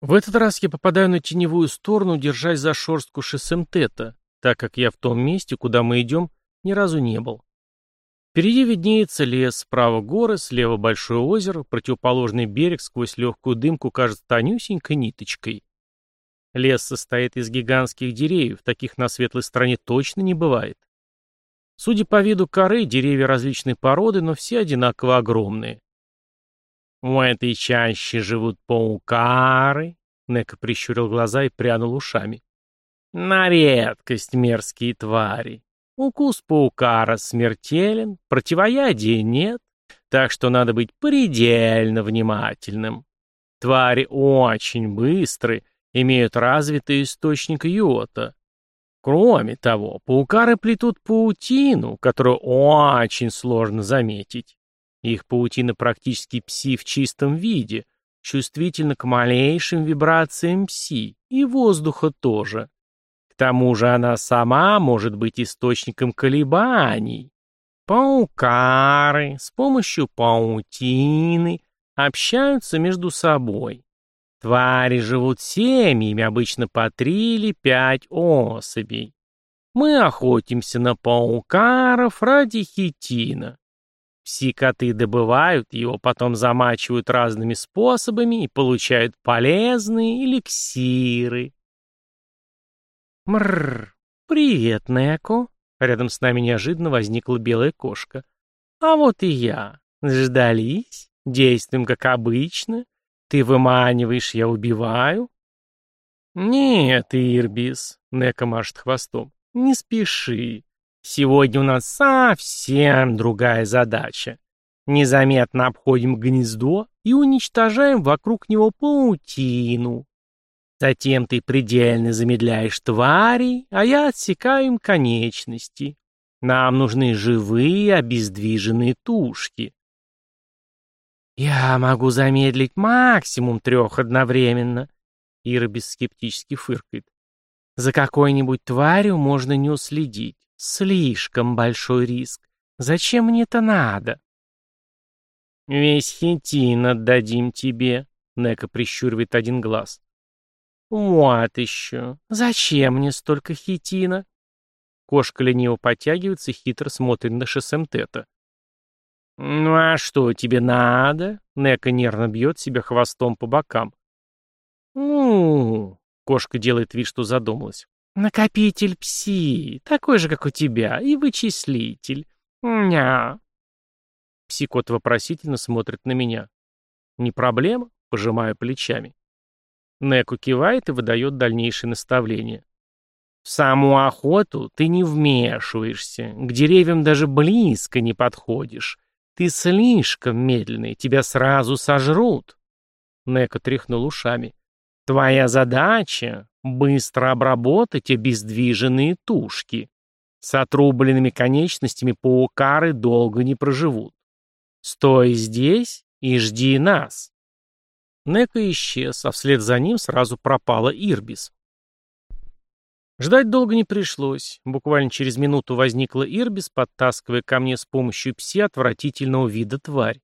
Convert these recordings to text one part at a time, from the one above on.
В этот раз я попадаю на теневую сторону, держась за шорстку шессемтета, так как я в том месте, куда мы идем, ни разу не был. Впереди виднеется лес, справа горы, слева большое озеро, противоположный берег сквозь легкую дымку кажется тонюсенькой ниточкой. Лес состоит из гигантских деревьев, таких на светлой стороне точно не бывает. Судя по виду коры, деревья различной породы, но все одинаково огромные. «В этой чаще живут паукары», — Нека прищурил глаза и прянул ушами. «На редкость мерзкие твари. Укус паукара смертелен, противоядия нет, так что надо быть предельно внимательным. Твари очень быстры, имеют развитый источник йота. Кроме того, паукары плетут паутину, которую очень сложно заметить. Их паутина практически пси в чистом виде, чувствительна к малейшим вибрациям пси, и воздуха тоже. К тому же она сама может быть источником колебаний. Паукары с помощью паутины общаются между собой. Твари живут семьями, обычно по три или пять особей. Мы охотимся на паукаров ради хитина. Пси-коты добывают его, потом замачивают разными способами и получают полезные эликсиры. Мрррр. Привет, Неко. Рядом с нами неожиданно возникла белая кошка. А вот и я. Ждались? Действуем как обычно? Ты выманиваешь, я убиваю? Нет, Ирбис, Нека машет хвостом. Не спеши. Сегодня у нас совсем другая задача. Незаметно обходим гнездо и уничтожаем вокруг него паутину. Затем ты предельно замедляешь тварей, а я отсекаю им конечности. Нам нужны живые, обездвиженные тушки. Я могу замедлить максимум трех одновременно. Ирбис скептически фыркает. За какой-нибудь тварью можно не уследить. Слишком большой риск. Зачем мне это надо? Весь хитин отдадим тебе, Нека прищуривает один глаз. Вот еще. Зачем мне столько хитина? Кошка лениво подтягивается и хитро смотрит на шессемтета. «Ну а что тебе надо?» Нека нервно бьет себя хвостом по бокам. «Ну...» Кошка делает вид, что задумалась. «Накопитель пси, такой же, как у тебя, и вычислитель. Ня». Псикот вопросительно смотрит на меня. «Не проблема?» — пожимаю плечами. Неку кивает и выдает дальнейшие наставления. В саму охоту ты не вмешиваешься, к деревьям даже близко не подходишь. Ты слишком медленный, тебя сразу сожрут. Неко тряхнул ушами. Твоя задача Быстро обработать обездвиженные тушки. С отрубленными конечностями паукары долго не проживут. Стой здесь и жди нас. Нека исчез, а вслед за ним сразу пропала Ирбис. Ждать долго не пришлось. Буквально через минуту возникла Ирбис, подтаскивая ко мне с помощью пси отвратительного вида тварь.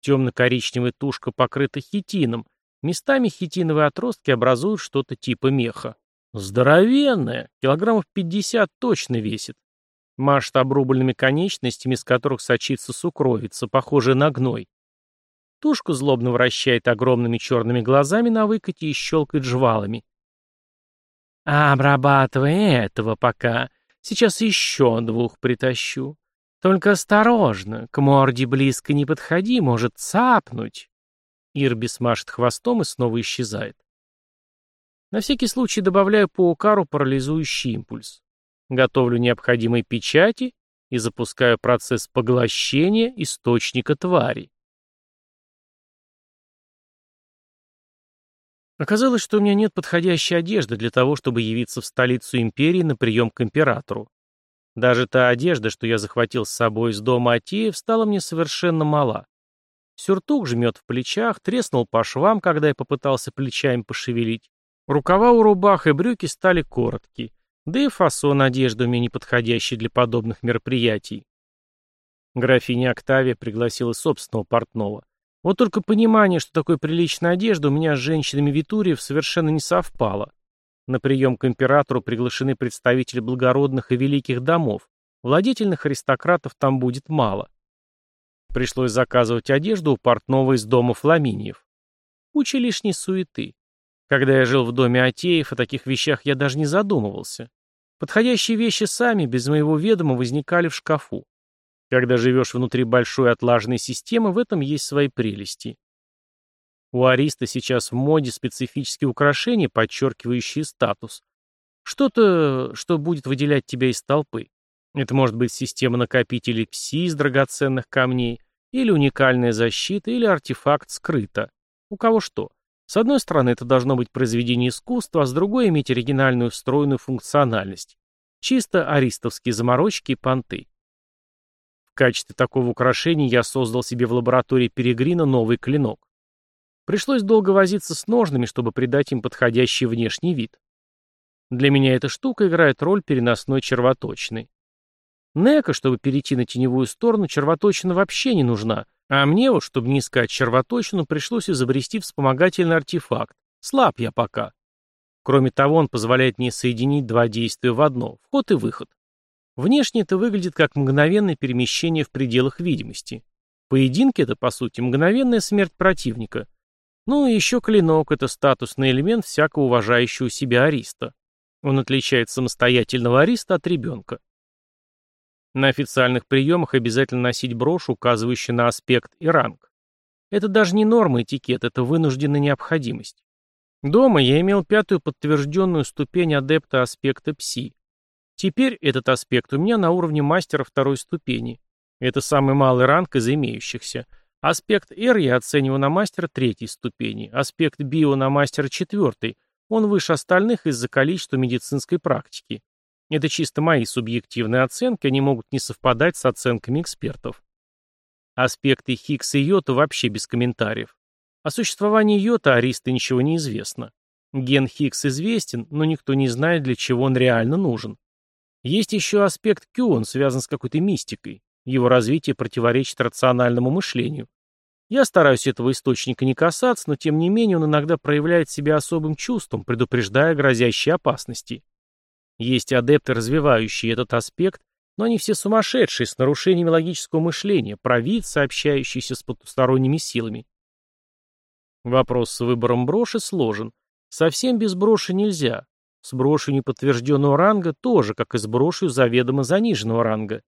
Темно-коричневая тушка покрыта хитином, Местами хитиновые отростки образуют что-то типа меха. Здоровенная, килограммов 50 точно весит. Машет обрубленными конечностями, из которых сочится сукровица, похожая на гной. Тушка злобно вращает огромными черными глазами на выкате и щелкает жвалами. «Обрабатывай этого пока. Сейчас еще двух притащу. Только осторожно, к морде близко не подходи, может цапнуть». Ирбис машет хвостом и снова исчезает. На всякий случай добавляю по укару парализующий импульс. Готовлю необходимые печати и запускаю процесс поглощения источника твари. Оказалось, что у меня нет подходящей одежды для того, чтобы явиться в столицу империи на прием к императору. Даже та одежда, что я захватил с собой из дома Атеев, стала мне совершенно мала. Сюртук жмет в плечах, треснул по швам, когда я попытался плечами пошевелить. Рукава у рубах и брюки стали короткие, да и фасон одежды у меня неподходящий для подобных мероприятий. Графиня Октавия пригласила собственного портного. Вот только понимание, что такое приличная одежда, у меня с женщинами Витуриев совершенно не совпало. На прием к императору приглашены представители благородных и великих домов. Владетельных аристократов там будет мало. Пришлось заказывать одежду у портного из дома Фламиниев. Куча лишней суеты. Когда я жил в доме Атеев, о таких вещах я даже не задумывался. Подходящие вещи сами, без моего ведома, возникали в шкафу. Когда живешь внутри большой отлаженной системы, в этом есть свои прелести. У Ариста сейчас в моде специфические украшения, подчеркивающие статус. Что-то, что будет выделять тебя из толпы. Это может быть система накопителей ПСИ из драгоценных камней, или уникальная защита, или артефакт скрыто. У кого что. С одной стороны, это должно быть произведение искусства, а с другой иметь оригинальную встроенную функциональность. Чисто аристовские заморочки и понты. В качестве такого украшения я создал себе в лаборатории Перегрина новый клинок. Пришлось долго возиться с ножными, чтобы придать им подходящий внешний вид. Для меня эта штука играет роль переносной червоточины. Нека, чтобы перейти на теневую сторону, червоточина вообще не нужна, а мне вот, чтобы не искать червоточину, пришлось изобрести вспомогательный артефакт. Слаб я пока. Кроме того, он позволяет мне соединить два действия в одно – вход и выход. Внешне это выглядит как мгновенное перемещение в пределах видимости. Поединки – это, по сути, мгновенная смерть противника. Ну и еще клинок – это статусный элемент всякого уважающего себя ариста. Он отличает самостоятельного ариста от ребенка. На официальных приемах обязательно носить брошь, указывающую на аспект и ранг. Это даже не норма этикет, это вынужденная необходимость. Дома я имел пятую подтвержденную ступень адепта аспекта ПСИ. Теперь этот аспект у меня на уровне мастера второй ступени. Это самый малый ранг из имеющихся. Аспект R я оцениваю на мастера третьей ступени, аспект био на мастера четвертой. Он выше остальных из-за количества медицинской практики. Это чисто мои субъективные оценки, они могут не совпадать с оценками экспертов. Аспекты Хиггса и Йота вообще без комментариев. О существовании Йота Ариста ничего не известно. Ген Хиггс известен, но никто не знает, для чего он реально нужен. Есть еще аспект Q, он связан с какой-то мистикой. Его развитие противоречит рациональному мышлению. Я стараюсь этого источника не касаться, но тем не менее он иногда проявляет себя особым чувством, предупреждая грозящие опасности. Есть адепты, развивающие этот аспект, но они все сумасшедшие, с нарушениями логического мышления, провидцы, общающиеся с потусторонними силами. Вопрос с выбором броши сложен. Совсем без броши нельзя. С брошью неподтвержденного ранга тоже, как и с брошью заведомо заниженного ранга.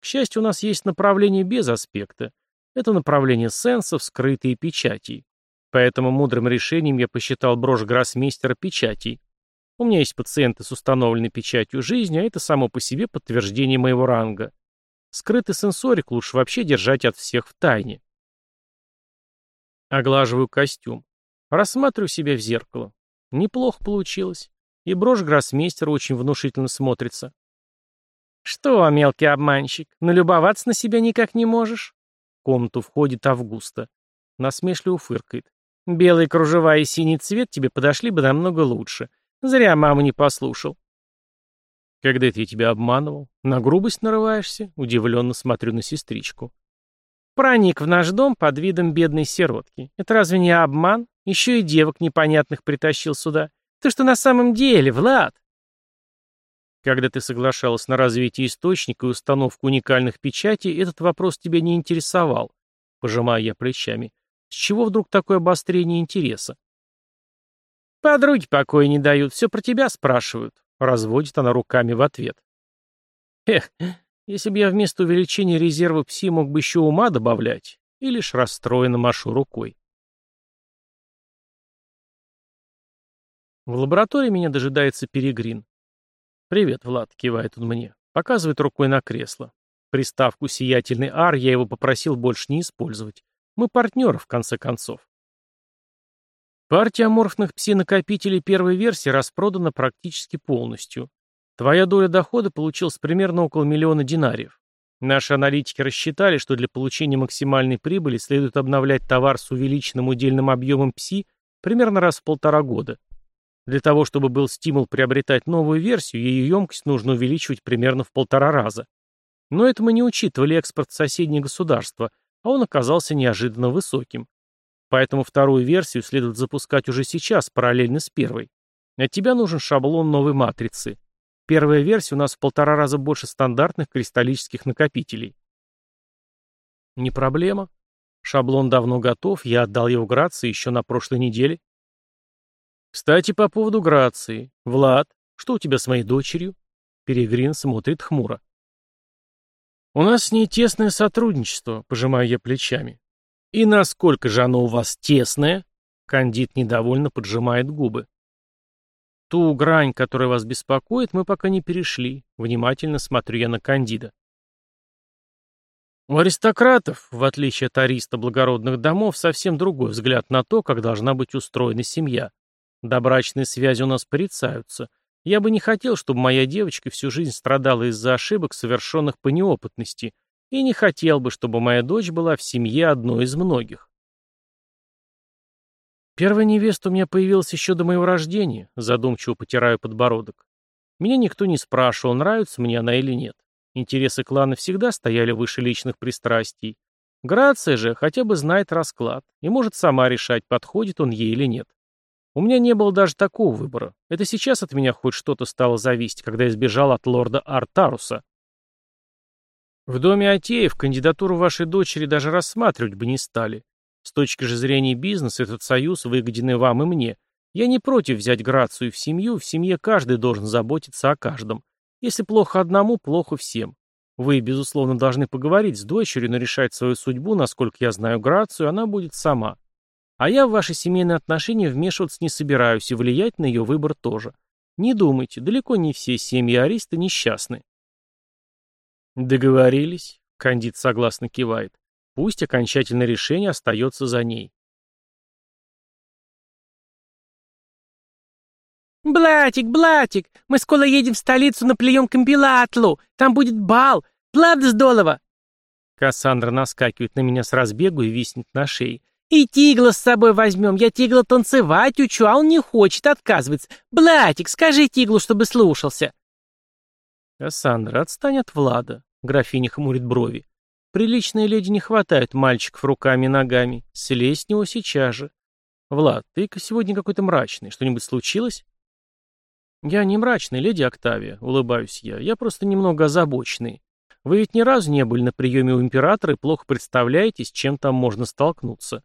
К счастью, у нас есть направление без аспекта. Это направление сенсов, скрытые печати. Поэтому мудрым решением я посчитал брошь гроссмейстера печатей. У меня есть пациенты с установленной печатью жизни, а это само по себе подтверждение моего ранга. Скрытый сенсорик лучше вообще держать от всех в тайне. Оглаживаю костюм. Рассматриваю себя в зеркало. Неплохо получилось. И брошь гроссмейстера очень внушительно смотрится. «Что, мелкий обманщик, налюбоваться на себя никак не можешь?» В комнату входит Августа. Насмешливо фыркает. «Белые кружева и синий цвет тебе подошли бы намного лучше. Зря маму не послушал». «Когда это я тебя обманывал? На грубость нарываешься?» Удивленно смотрю на сестричку. «Проник в наш дом под видом бедной сиротки. Это разве не обман? Еще и девок непонятных притащил сюда. Ты что на самом деле, Влад? Когда ты соглашалась на развитие источника и установку уникальных печатей, этот вопрос тебя не интересовал. Пожимая я плечами. С чего вдруг такое обострение интереса? Подруги покоя не дают, все про тебя спрашивают. Разводит она руками в ответ. Эх, если бы я вместо увеличения резерва ПСИ мог бы еще ума добавлять, и лишь расстроенно машу рукой. В лаборатории меня дожидается Перегрин. «Привет, Влад», — кивает он мне. Показывает рукой на кресло. Приставку «Сиятельный Ар» я его попросил больше не использовать. Мы партнеры, в конце концов. Партия аморфных пси-накопителей первой версии распродана практически полностью. Твоя доля дохода получилась примерно около миллиона динариев. Наши аналитики рассчитали, что для получения максимальной прибыли следует обновлять товар с увеличенным удельным объемом ПСИ примерно раз в полтора года. Для того, чтобы был стимул приобретать новую версию, ее емкость нужно увеличивать примерно в полтора раза. Но это мы не учитывали экспорт в соседние государства, а он оказался неожиданно высоким. Поэтому вторую версию следует запускать уже сейчас, параллельно с первой. От тебя нужен шаблон новой матрицы. Первая версия у нас в полтора раза больше стандартных кристаллических накопителей. Не проблема. Шаблон давно готов, я отдал его Грации еще на прошлой неделе. Кстати, по поводу Грации. Влад, что у тебя с моей дочерью? Перегрин смотрит хмуро. У нас с ней тесное сотрудничество, пожимаю я плечами. И насколько же оно у вас тесное? Кандид недовольно поджимает губы. Ту грань, которая вас беспокоит, мы пока не перешли. Внимательно смотрю я на Кандида. У аристократов, в отличие от ариста благородных домов, совсем другой взгляд на то, как должна быть устроена семья. Добрачные связи у нас порицаются. Я бы не хотел, чтобы моя девочка всю жизнь страдала из-за ошибок, совершенных по неопытности, и не хотел бы, чтобы моя дочь была в семье одной из многих. Первая невеста у меня появилась еще до моего рождения, задумчиво потираю подбородок. Меня никто не спрашивал, нравится мне она или нет. Интересы клана всегда стояли выше личных пристрастий. Грация же хотя бы знает расклад и может сама решать, подходит он ей или нет. У меня не было даже такого выбора. Это сейчас от меня хоть что-то стало зависеть, когда я сбежал от лорда Артаруса. В доме Атеев кандидатуру вашей дочери даже рассматривать бы не стали. С точки же зрения бизнеса этот союз выгоден вам и мне. Я не против взять Грацию в семью, в семье каждый должен заботиться о каждом. Если плохо одному, плохо всем. Вы, безусловно, должны поговорить с дочерью, но решать свою судьбу, насколько я знаю Грацию, она будет сама. А я в ваши семейные отношения вмешиваться не собираюсь и влиять на ее выбор тоже. Не думайте, далеко не все семьи Ариста несчастны. Договорились, Кандид согласно кивает. Пусть окончательное решение остается за ней. «Блатик, Блатик, мы скоро едем в столицу на прием к импелатлу. Там будет бал. Правда здорово?» Кассандра наскакивает на меня с разбегу и виснет на шее. «И тигла с собой возьмем. Я тигла танцевать учу, а он не хочет, отказывается. Блатик, скажи тиглу, чтобы слушался». «Кассандра, отстань от Влада», — графиня хмурит брови. «Приличной леди не хватает мальчиков руками и ногами. Слезь с него сейчас же». «Влад, ты-ка сегодня какой-то мрачный. Что-нибудь случилось?» «Я не мрачный, леди Октавия», — улыбаюсь я. «Я просто немного озабоченный. Вы ведь ни разу не были на приеме у императора и плохо представляете, с чем там можно столкнуться.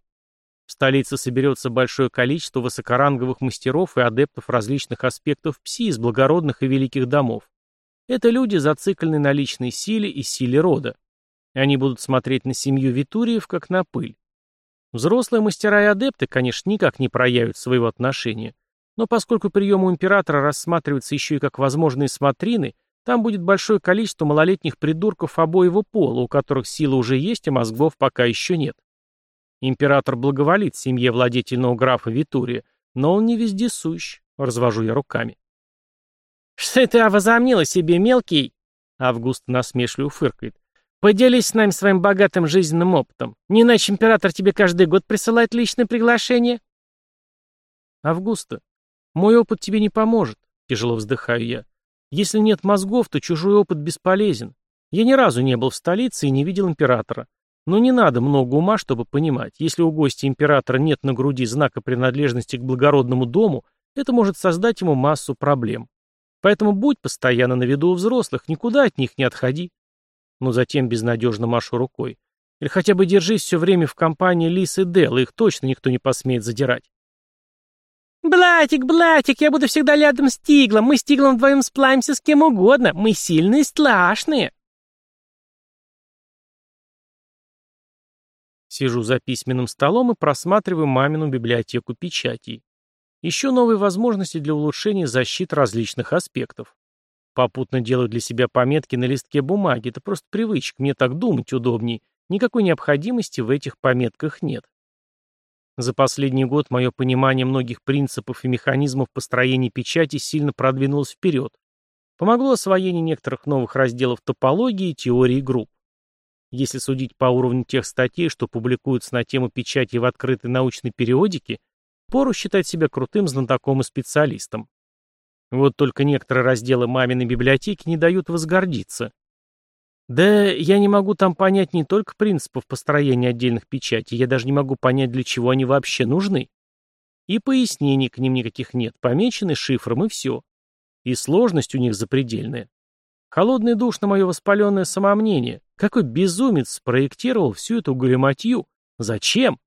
В столице соберется большое количество высокоранговых мастеров и адептов различных аспектов пси из благородных и великих домов. Это люди, зацикленные на личной силе и силе рода. Они будут смотреть на семью Витуриев как на пыль. Взрослые мастера и адепты, конечно, никак не проявят своего отношения, но поскольку прием у императора рассматривается еще и как возможные смотрины, там будет большое количество малолетних придурков обоего пола, у которых сила уже есть, а мозгов пока еще нет. Император благоволит семье владетельного графа Витурия, но он не вездесущ, развожу я руками. «Что ты возомнила себе, мелкий?» Август насмешливо фыркает. «Поделись с нами своим богатым жизненным опытом. Не иначе император тебе каждый год присылает личное приглашение?» «Августа, мой опыт тебе не поможет, тяжело вздыхаю я. Если нет мозгов, то чужой опыт бесполезен. Я ни разу не был в столице и не видел императора. Но не надо много ума, чтобы понимать, если у гостя императора нет на груди знака принадлежности к благородному дому, это может создать ему массу проблем. Поэтому будь постоянно на виду у взрослых, никуда от них не отходи. Но затем безнадежно машу рукой. Или хотя бы держись все время в компании Лис и Дел, их точно никто не посмеет задирать. «Блатик, Блатик, я буду всегда рядом с Тиглом. Мы с Тиглом вдвоем сплавимся с кем угодно. Мы сильные и страшные». Сижу за письменным столом и просматриваю мамину библиотеку печатей. Еще новые возможности для улучшения защиты различных аспектов. Попутно делаю для себя пометки на листке бумаги. Это просто привычка, мне так думать удобней. Никакой необходимости в этих пометках нет. За последний год мое понимание многих принципов и механизмов построения печати сильно продвинулось вперед. Помогло освоение некоторых новых разделов топологии и теории групп. Если судить по уровню тех статей, что публикуются на тему печати в открытой научной периодике, пору считать себя крутым знатоком и специалистом. Вот только некоторые разделы маминой библиотеки не дают возгордиться. Да я не могу там понять не только принципов построения отдельных печатей, я даже не могу понять, для чего они вообще нужны. И пояснений к ним никаких нет, помечены шифром и все. И сложность у них запредельная. Холодный душ на мое воспаленное самомнение. Какой безумец спроектировал всю эту галиматью? Зачем?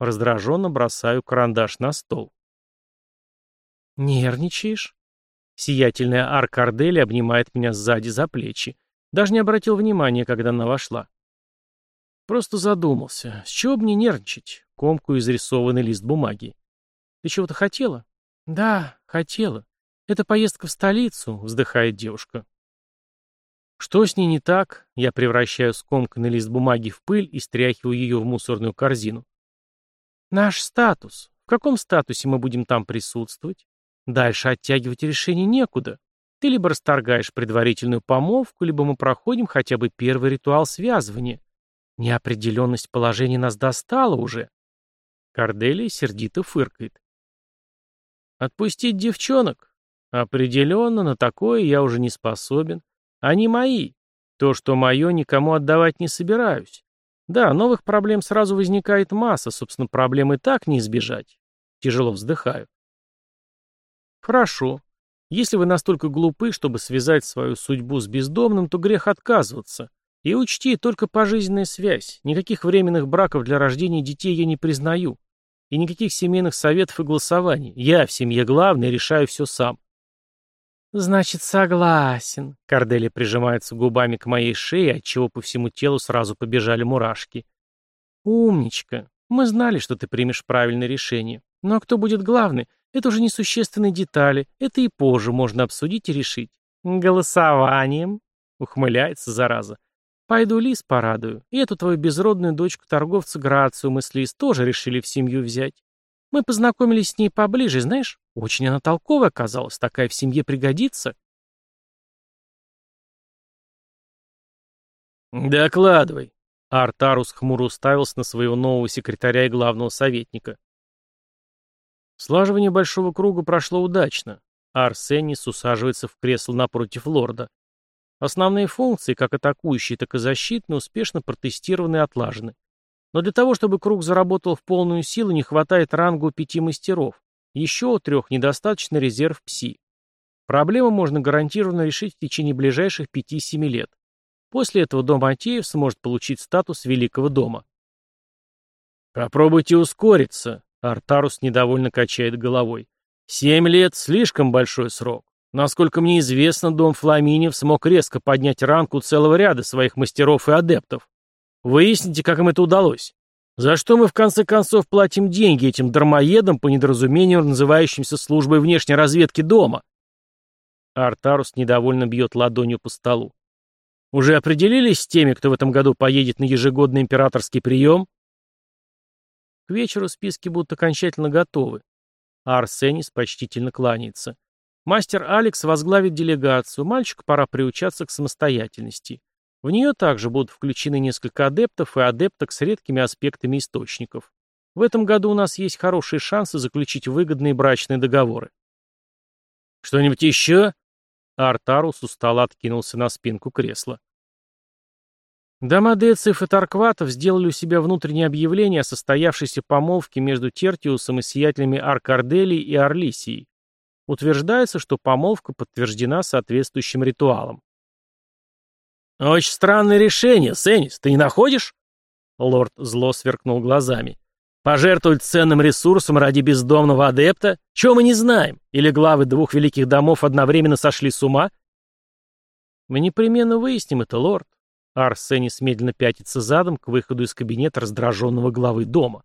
Раздраженно бросаю карандаш на стол. «Нервничаешь?» Сиятельная Аркардели обнимает меня сзади за плечи. Даже не обратил внимания, когда она вошла. Просто задумался, с чего бы мне нервничать? Комку изрисованный лист бумаги. Ты чего-то хотела? Да, хотела. Это поездка в столицу, вздыхает девушка. Что с ней не так? Я превращаю скомканный лист бумаги в пыль и стряхиваю ее в мусорную корзину. Наш статус. В каком статусе мы будем там присутствовать? Дальше оттягивать решение некуда. Ты либо расторгаешь предварительную помолвку, либо мы проходим хотя бы первый ритуал связывания. Неопределенность положения нас достала уже. Корделия сердито фыркает. Отпустить девчонок? Определенно, на такое я уже не способен. Они мои. То, что мое, никому отдавать не собираюсь. Да, новых проблем сразу возникает масса, собственно, проблем и так не избежать. Тяжело вздыхаю. Хорошо. Если вы настолько глупы, чтобы связать свою судьбу с бездомным, то грех отказываться. И учти, только пожизненная связь. Никаких временных браков для рождения детей я не признаю. И никаких семейных советов и голосований. Я в семье главный, решаю все сам. «Значит, согласен». Кордели прижимается губами к моей шее, отчего по всему телу сразу побежали мурашки. «Умничка. Мы знали, что ты примешь правильное решение. Но кто будет главный? Это уже несущественные детали, это и позже можно обсудить и решить. Голосованием, ухмыляется зараза. Пойду Лис порадую. И эту твою безродную дочку торговца Грацию мы с Лис тоже решили в семью взять. Мы познакомились с ней поближе, знаешь, очень она толковая оказалась, такая в семье пригодится. «Докладывай». Артарус хмуро уставился на своего нового секретаря и главного советника. Слаживание большого круга прошло удачно, Арсенис усаживается в кресло напротив лорда. Основные функции, как атакующие, так и защитные, успешно протестированы и отлажены. Но для того, чтобы круг заработал в полную силу, не хватает ранга у пяти мастеров. Еще трех недостаточно резерв ПСИ. Проблему можно гарантированно решить в течение ближайших 5-7 лет. После этого дом Атеев сможет получить статус Великого дома. «Попробуйте ускориться», Артарус недовольно качает головой. Семь лет — слишком большой срок. Насколько мне известно, дом Фламинев смог резко поднять ранку целого ряда своих мастеров и адептов. Выясните, как им это удалось. За что мы в конце концов платим деньги этим дармоедам по недоразумению, называющимся службой внешней разведки дома? Артарус недовольно бьет ладонью по столу. Уже определились с теми, кто в этом году поедет на ежегодный императорский прием? К вечеру списки будут окончательно готовы. А Арсенис почтительно кланяется. Мастер Алекс возглавит делегацию, мальчику пора приучаться к самостоятельности. В нее также будут включены несколько адептов и адепток с редкими аспектами источников. В этом году у нас есть хорошие шансы заключить выгодные брачные договоры. «Что-нибудь еще?» Артарус устало откинулся на спинку кресла. Дома Децев и Таркватов сделали у себя внутреннее объявление о состоявшейся помолвке между Тертиусом и сиятельными Аркарделией и Орлисией. Утверждается, что помолвка подтверждена соответствующим ритуалом. «Очень странное решение, Сеннис, ты не находишь?» Лорд зло сверкнул глазами. «Пожертвовать ценным ресурсом ради бездомного адепта? Чего мы не знаем? Или главы двух великих домов одновременно сошли с ума?» «Мы непременно выясним это, лорд. Арсенис медленно пятится задом к выходу из кабинета раздраженного главы дома.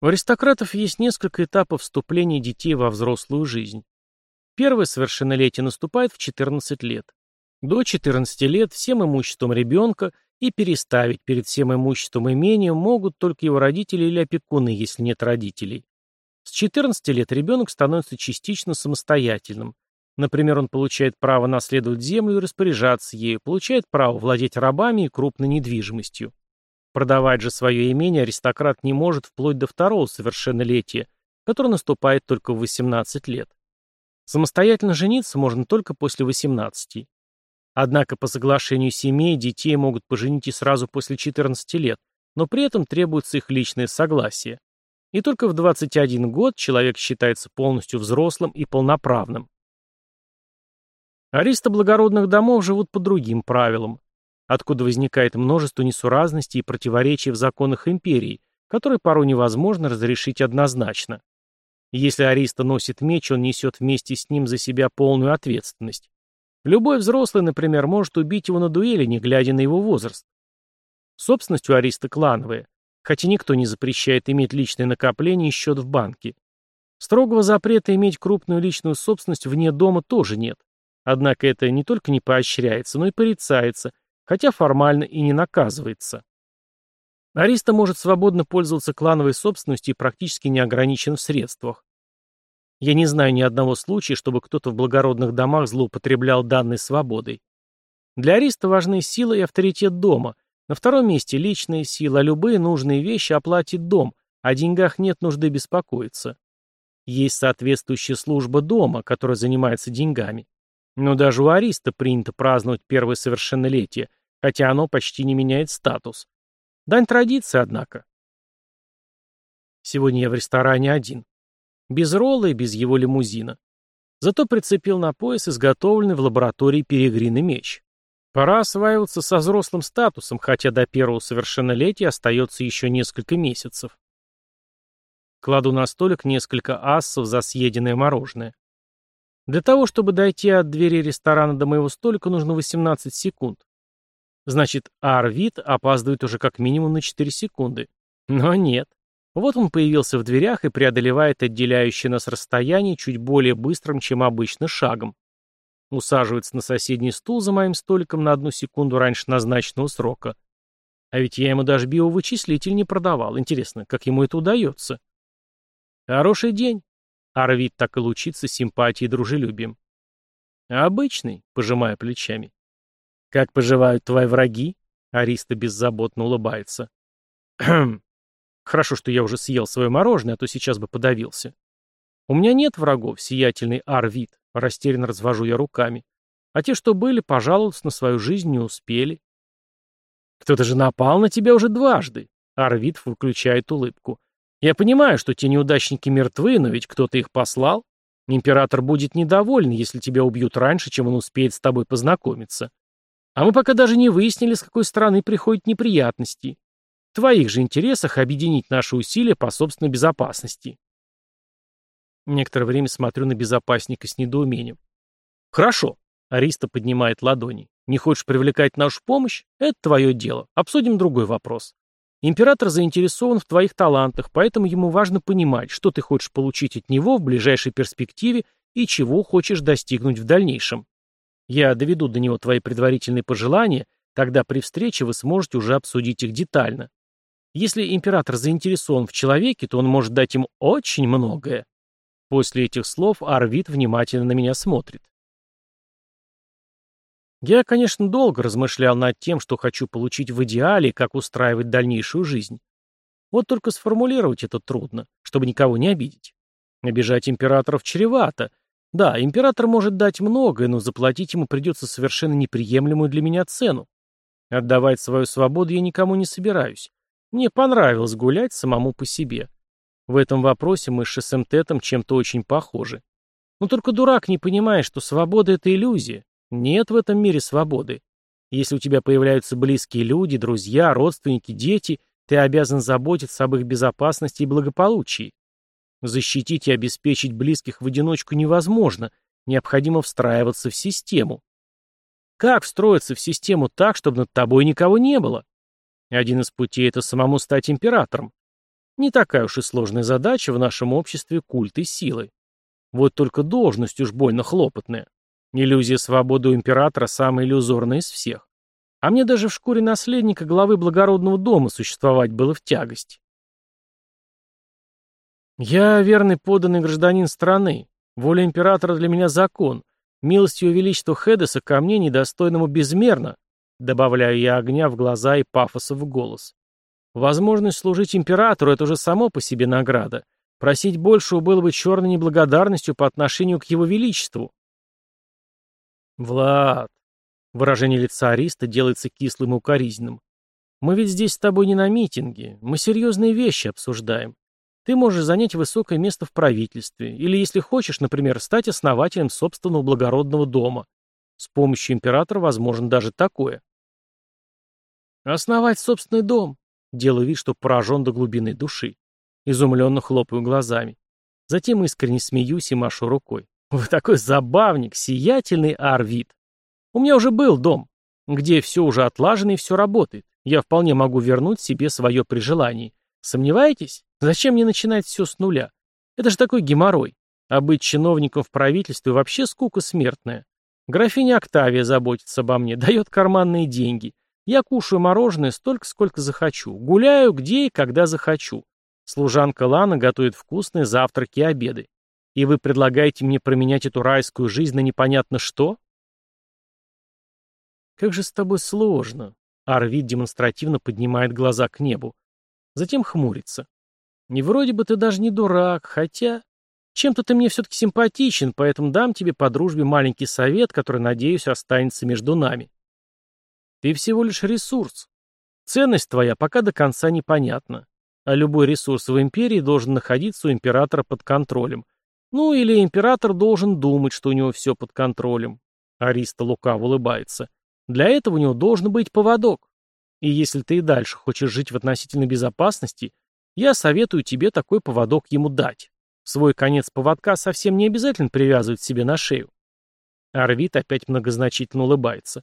У аристократов есть несколько этапов вступления детей во взрослую жизнь. Первое совершеннолетие наступает в 14 лет. До 14 лет всем имуществом ребенка и переставить перед всем имуществом имением могут только его родители или опекуны, если нет родителей. С 14 лет ребенок становится частично самостоятельным, Например, он получает право наследовать землю и распоряжаться ею, получает право владеть рабами и крупной недвижимостью. Продавать же свое имение аристократ не может вплоть до второго совершеннолетия, которое наступает только в 18 лет. Самостоятельно жениться можно только после 18. Однако по соглашению семей детей могут поженить и сразу после 14 лет, но при этом требуется их личное согласие. И только в 21 год человек считается полностью взрослым и полноправным. Аристы благородных домов живут по другим правилам, откуда возникает множество несуразностей и противоречий в законах империи, которые порой невозможно разрешить однозначно. Если Ариста носит меч, он несет вместе с ним за себя полную ответственность. Любой взрослый, например, может убить его на дуэли, не глядя на его возраст. Собственность у Ариста клановая, хотя никто не запрещает иметь личное накопление и счет в банке. Строгого запрета иметь крупную личную собственность вне дома тоже нет. Однако это не только не поощряется, но и порицается, хотя формально и не наказывается. Ариста может свободно пользоваться клановой собственностью и практически не ограничен в средствах. Я не знаю ни одного случая, чтобы кто-то в благородных домах злоупотреблял данной свободой. Для Ариста важны сила и авторитет дома. На втором месте личная сила, а любые нужные вещи оплатит дом, о деньгах нет нужды беспокоиться. Есть соответствующая служба дома, которая занимается деньгами. Но даже у Ариста принято праздновать первое совершеннолетие, хотя оно почти не меняет статус. Дань традиции, однако. Сегодня я в ресторане один. Без Ролла и без его лимузина. Зато прицепил на пояс изготовленный в лаборатории перегринный меч. Пора осваиваться со взрослым статусом, хотя до первого совершеннолетия остается еще несколько месяцев. Кладу на столик несколько ассов за съеденное мороженое. Для того, чтобы дойти от двери ресторана до моего столика, нужно 18 секунд. Значит, Арвид опаздывает уже как минимум на 4 секунды. Но нет. Вот он появился в дверях и преодолевает отделяющее нас расстояние чуть более быстрым, чем обычно, шагом. Усаживается на соседний стул за моим столиком на одну секунду раньше назначенного срока. А ведь я ему даже биовычислитель не продавал. Интересно, как ему это удается? Хороший день. Арвид так и лучится симпатией и дружелюбием. Обычный, пожимая плечами. Как поживают твои враги? Ариста беззаботно улыбается. Хм. Хорошо, что я уже съел свое мороженое, а то сейчас бы подавился. У меня нет врагов, сиятельный Арвид, растерянно развожу я руками. А те, что были, пожаловаться на свою жизнь не успели. Кто-то же напал на тебя уже дважды. Арвид выключает улыбку. Я понимаю, что те неудачники мертвы, но ведь кто-то их послал. Император будет недоволен, если тебя убьют раньше, чем он успеет с тобой познакомиться. А мы пока даже не выяснили, с какой стороны приходят неприятности. В твоих же интересах объединить наши усилия по собственной безопасности. Некоторое время смотрю на безопасника с недоумением. Хорошо. Ариста поднимает ладони. Не хочешь привлекать нашу помощь? Это твое дело. Обсудим другой вопрос. Император заинтересован в твоих талантах, поэтому ему важно понимать, что ты хочешь получить от него в ближайшей перспективе и чего хочешь достигнуть в дальнейшем. Я доведу до него твои предварительные пожелания, тогда при встрече вы сможете уже обсудить их детально. Если император заинтересован в человеке, то он может дать ему очень многое. После этих слов Арвид внимательно на меня смотрит. Я, конечно, долго размышлял над тем, что хочу получить в идеале, как устраивать дальнейшую жизнь. Вот только сформулировать это трудно, чтобы никого не обидеть. Обижать императоров чревато. Да, император может дать многое, но заплатить ему придется совершенно неприемлемую для меня цену. Отдавать свою свободу я никому не собираюсь. Мне понравилось гулять самому по себе. В этом вопросе мы с Шессемтетом чем-то очень похожи. Но только дурак не понимает, что свобода — это иллюзия. Нет в этом мире свободы. Если у тебя появляются близкие люди, друзья, родственники, дети, ты обязан заботиться об их безопасности и благополучии. Защитить и обеспечить близких в одиночку невозможно, необходимо встраиваться в систему. Как встроиться в систему так, чтобы над тобой никого не было? Один из путей – это самому стать императором. Не такая уж и сложная задача в нашем обществе культы силы. Вот только должность уж больно хлопотная. Иллюзия свободы у императора самая иллюзорная из всех. А мне даже в шкуре наследника главы благородного дома существовать было в тягость. Я верный поданный гражданин страны. Воля императора для меня закон. Милость его величества Хедеса ко мне, недостойному безмерно, добавляю я огня в глаза и пафоса в голос. Возможность служить императору — это уже само по себе награда. Просить большего было бы черной неблагодарностью по отношению к его величеству. Влад. Выражение лица Ариста делается кислым и укоризненным. Мы ведь здесь с тобой не на митинге. Мы серьезные вещи обсуждаем. Ты можешь занять высокое место в правительстве, или, если хочешь, например, стать основателем собственного благородного дома. С помощью императора возможно даже такое. Основать собственный дом. Делаю вид, что поражен до глубины души. Изумленно хлопаю глазами. Затем искренне смеюсь и машу рукой. Вы такой забавник, сиятельный Арвид. У меня уже был дом, где все уже отлажено и все работает. Я вполне могу вернуть себе свое при желании. Сомневаетесь? Зачем мне начинать все с нуля? Это же такой геморрой. А быть чиновником в правительстве вообще скука смертная. Графиня Октавия заботится обо мне, дает карманные деньги. Я кушаю мороженое столько, сколько захочу. Гуляю где и когда захочу. Служанка Лана готовит вкусные завтраки и обеды. И вы предлагаете мне променять эту райскую жизнь на непонятно что? Как же с тобой сложно. Арвид демонстративно поднимает глаза к небу. Затем хмурится. Не вроде бы ты даже не дурак, хотя... Чем-то ты мне все-таки симпатичен, поэтому дам тебе по дружбе маленький совет, который, надеюсь, останется между нами. Ты всего лишь ресурс. Ценность твоя пока до конца непонятна. А любой ресурс в империи должен находиться у императора под контролем. Ну, или император должен думать, что у него все под контролем. Ариста лукаво улыбается. Для этого у него должен быть поводок. И если ты и дальше хочешь жить в относительной безопасности, я советую тебе такой поводок ему дать. Свой конец поводка совсем не обязательно привязывать себе на шею. Арвид опять многозначительно улыбается.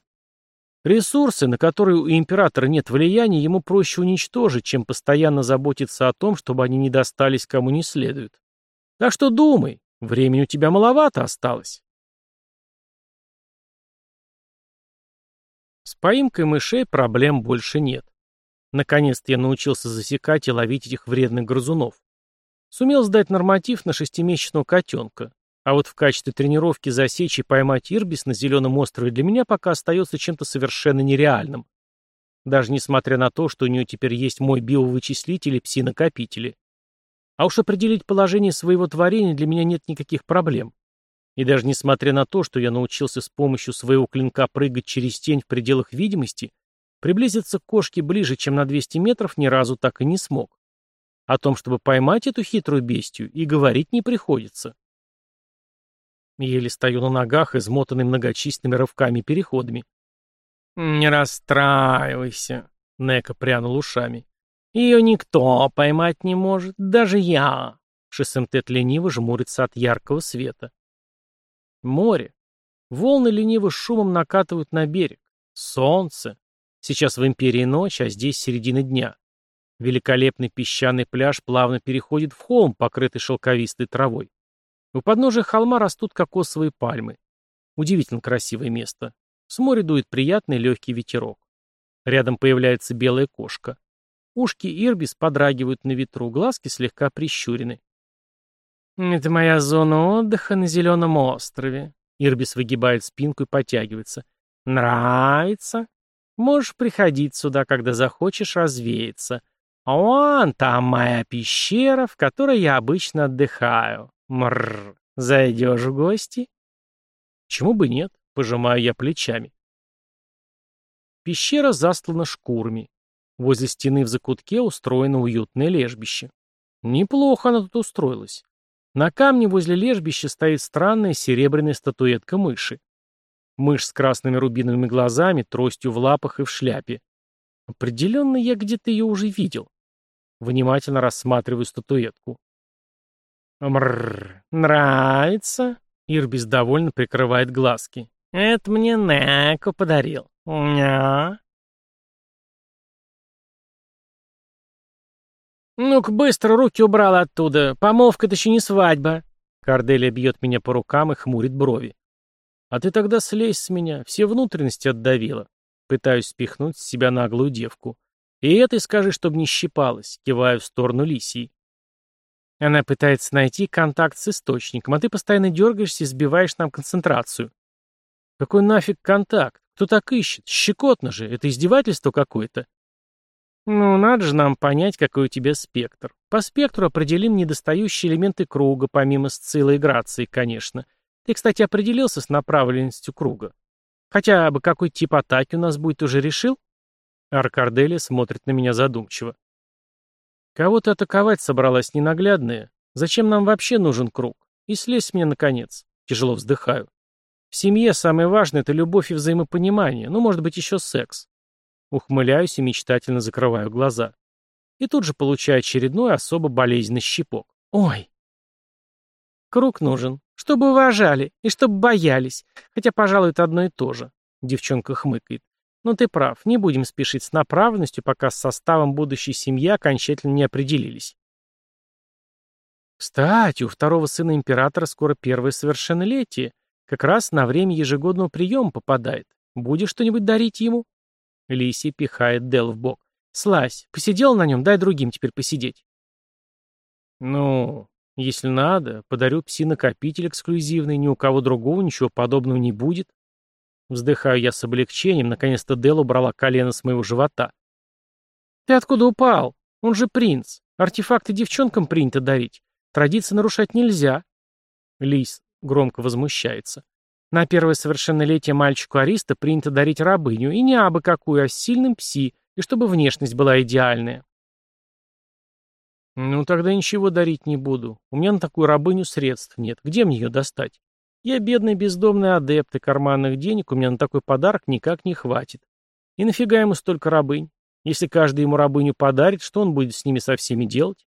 Ресурсы, на которые у императора нет влияния, ему проще уничтожить, чем постоянно заботиться о том, чтобы они не достались кому не следует. Так что думай, времени у тебя маловато осталось. С поимкой мышей проблем больше нет. Наконец-то я научился засекать и ловить этих вредных грызунов. Сумел сдать норматив на шестимесячного котенка. А вот в качестве тренировки засечь и поймать ирбис на Зеленом острове для меня пока остается чем-то совершенно нереальным. Даже несмотря на то, что у нее теперь есть мой биовычислитель и пси-накопители. А уж определить положение своего творения для меня нет никаких проблем. И даже несмотря на то, что я научился с помощью своего клинка прыгать через тень в пределах видимости, Приблизиться к кошке ближе, чем на 200 метров, ни разу так и не смог. О том, чтобы поймать эту хитрую бестию, и говорить не приходится. Еле стою на ногах, измотанный многочисленными рывками и переходами. «Не расстраивайся», — Нека прянул ушами. «Ее никто поймать не может, даже я». Шессемтет лениво жмурится от яркого света. Море. Волны лениво шумом накатывают на берег. Солнце. Сейчас в Империи ночь, а здесь середина дня. Великолепный песчаный пляж плавно переходит в холм, покрытый шелковистой травой. У подножия холма растут кокосовые пальмы. Удивительно красивое место. С моря дует приятный легкий ветерок. Рядом появляется белая кошка. Ушки Ирбис подрагивают на ветру, глазки слегка прищурены. «Это моя зона отдыха на Зеленом острове». Ирбис выгибает спинку и потягивается. «Нравится?» Можешь приходить сюда, когда захочешь развеяться. Вон там моя пещера, в которой я обычно отдыхаю. Мррр. Зайдешь в гости? Чему бы нет, пожимаю я плечами. Пещера застлана шкурами. Возле стены в закутке устроено уютное лежбище. Неплохо она тут устроилась. На камне возле лежбища стоит странная серебряная статуэтка мыши. Мышь с красными рубиновыми глазами, тростью в лапах и в шляпе. Определенно я где-то ее уже видел. Внимательно рассматриваю статуэтку. Мрррр, нравится? Ирбис довольно прикрывает глазки. Это мне Неко подарил. Ня. «Ну-ка, быстро руки убрал оттуда. Помолвка — это еще не свадьба». Корделия бьет меня по рукам и хмурит брови. А ты тогда слезь с меня, все внутренности отдавила. Пытаюсь спихнуть с себя наглую девку. И этой скажи, чтобы не щипалась, киваю в сторону Лисии. Она пытается найти контакт с источником, а ты постоянно дергаешься и сбиваешь нам концентрацию. Какой нафиг контакт? Кто так ищет? Щекотно же, это издевательство какое-то. Ну, надо же нам понять, какой у тебя спектр. По спектру определим недостающие элементы круга, помимо сцилла и грации, конечно. Ты, кстати, определился с направленностью круга. Хотя бы какой тип атаки у нас будет, уже решил? Аркарделия смотрит на меня задумчиво. Кого ты атаковать собралась, ненаглядная? Зачем нам вообще нужен круг? И слезь мне, наконец. Тяжело вздыхаю. В семье самое важное — это любовь и взаимопонимание, ну, может быть, еще секс. Ухмыляюсь и мечтательно закрываю глаза. И тут же получаю очередной особо болезненный щипок. Ой! Круг нужен, чтобы уважали и чтобы боялись. Хотя, пожалуй, это одно и то же. Девчонка хмыкает. Но ты прав, не будем спешить с направленностью, пока с составом будущей семьи окончательно не определились. Кстати, у второго сына императора скоро первое совершеннолетие. Как раз на время ежегодного приема попадает. Будешь что-нибудь дарить ему? Лиси пихает Дел в бок. Слазь, посидел на нем, дай другим теперь посидеть. Ну, если надо, подарю пси-накопитель эксклюзивный, ни у кого другого ничего подобного не будет. Вздыхаю я с облегчением, наконец-то Дел убрала колено с моего живота. Ты откуда упал? Он же принц. Артефакты девчонкам принято дарить. Традиции нарушать нельзя. Лис громко возмущается. На первое совершеннолетие мальчику Ариста принято дарить рабыню, и не абы какую, а сильным пси, и чтобы внешность была идеальная. Ну, тогда ничего дарить не буду. У меня на такую рабыню средств нет. Где мне ее достать? Я бедный бездомный адепт, и карманных денег у меня на такой подарок никак не хватит. И нафига ему столько рабынь? Если каждый ему рабыню подарит, что он будет с ними со всеми делать?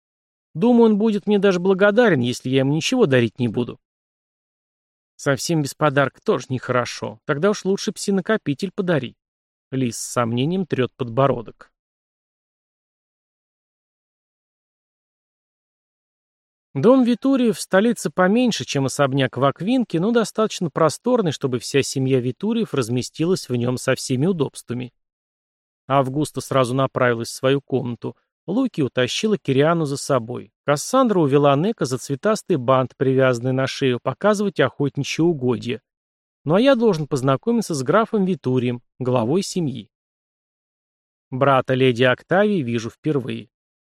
Думаю, он будет мне даже благодарен, если я ему ничего дарить не буду. Совсем без подарка тоже нехорошо. Тогда уж лучше пси-накопитель подари. Лис с сомнением трет подбородок. Дом Витуриев в столице поменьше, чем особняк в Аквинке, но достаточно просторный, чтобы вся семья Витуриев разместилась в нем со всеми удобствами. Августа сразу направилась в свою комнату, Луки утащила Кириану за собой. Кассандра увела Нека за цветастый бант, привязанный на шею, показывать охотничьи угодья. Ну а я должен познакомиться с графом Витурием, главой семьи. Брата леди Октавии вижу впервые.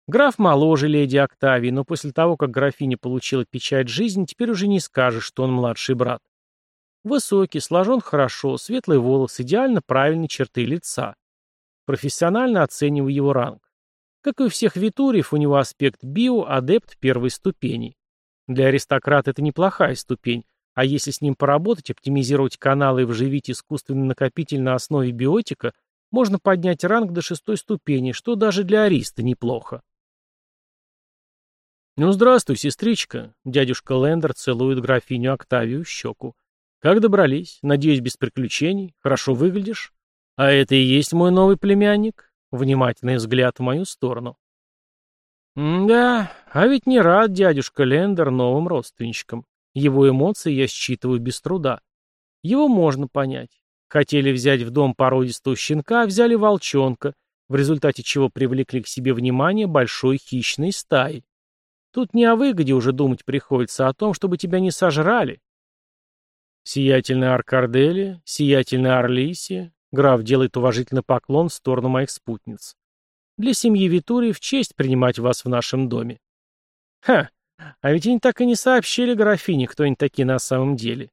Граф моложе леди Октавии, но после того, как графиня получила печать жизни, теперь уже не скажешь, что он младший брат. Высокий, сложен хорошо, светлый волос, идеально правильные черты лица. Профессионально оцениваю его ранг. Как и у всех витуриев, у него аспект био – адепт первой ступени. Для аристократа это неплохая ступень, а если с ним поработать, оптимизировать каналы и вживить искусственный накопитель на основе биотика, можно поднять ранг до шестой ступени, что даже для ариста неплохо. «Ну, здравствуй, сестричка!» Дядюшка Лендер целует графиню Октавию в щеку. «Как добрались? Надеюсь, без приключений? Хорошо выглядишь? А это и есть мой новый племянник?» Внимательный взгляд в мою сторону. «Да, а ведь не рад дядюшка Лендер новым родственничкам. Его эмоции я считываю без труда. Его можно понять. Хотели взять в дом породистого щенка, а взяли волчонка, в результате чего привлекли к себе внимание большой хищной стаи. Тут не о выгоде уже думать приходится, а о том, чтобы тебя не сожрали. Сиятельная Аркарделия, сиятельная Орлисия, Граф делает уважительный поклон в сторону моих спутниц. Для семьи Витури в честь принимать вас в нашем доме. Ха, а ведь они так и не сообщили графине, кто они такие на самом деле.